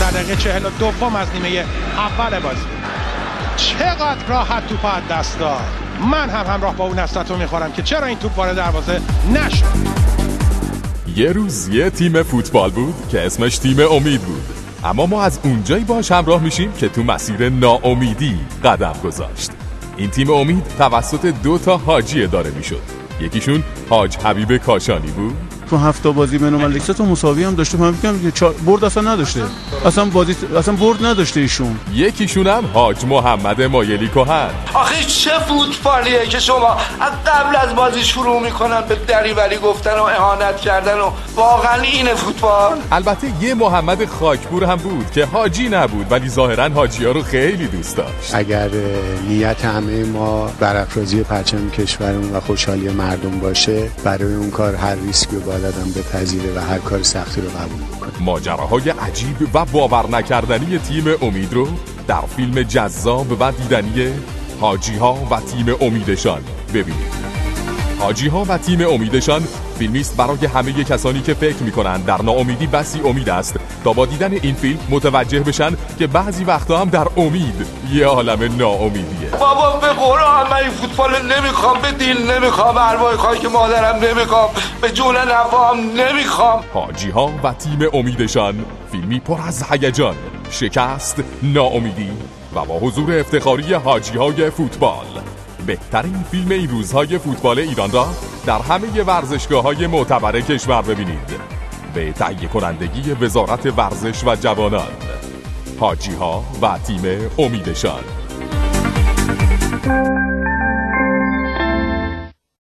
در دقیقه چهل و دوم از نیمه اول بازی. چقدر راحت توپ دست داد. من هم همراه با اون نستاتو می‌خورم که چرا این توپ وارد دروازه نشد. یه روز یه تیم فوتبال بود که اسمش تیم امید بود. اما ما از اونجایی باش همراه میشیم که تو مسیر ناامیدی قدم گذاشت. این تیم امید توسط دو تا حاجی داره می‌شد. یکیشون حاج حبیب کاشانی بود. تو هفته بازی بین المللی تو مساوی هم داشته. من میگم که برد اصلا نداشته. اصلا بازی اصلا برد نداشته ایشون. یکیشون هم حاج محمد مایلی کهن. آخه چه فوتبالیه که شما از قبل از بازی شروع می‌کنن به دریوری گفتن و اهانت کردن و واقعا اینه فوتبال؟ البته یه محمد خاکپور هم بود که حاجی نبود ولی ظاهرا حاجی ها رو خیلی دوست داشت. اگر نیت همه ما برافرازی پرچم کشورمون و خوشحالی مردم باشه برای اون کار هر ریسکی رو باید آدم بپذیره و هر کار سختی رو قبول بکنه ماجراهای عجیب و باور نکردنی تیم امید رو در فیلم جذاب و دیدنی حاجی ها و تیم امیدشان ببینید. حاجی ها و تیم امیدشان فیلمی است برای همه کسانی که فکر می‌کنند در ناامیدی بسی امید است. تا با دیدن این فیلم متوجه بشن که بعضی وقتا هم در امید یه عالم ناامیدیه. بابا به قرآن من این فوتبال نمی‌خوام به دیل نمی‌خوام ارواح که مادرم نمی‌خوام به جون نوام نمی‌خوام. حاجی ها و تیم امیدشان فیلمی پر از هیجان شکست ناامیدی و با حضور افتخاری حاجی های فوتبال. بهترین فیلم این روزهای فوتبال ایران را در همه ورزشگاه های معتبر کشور ببینید. به تهیه کنندگی وزارت ورزش و جوانان حاجی ها و تیم امیدشان.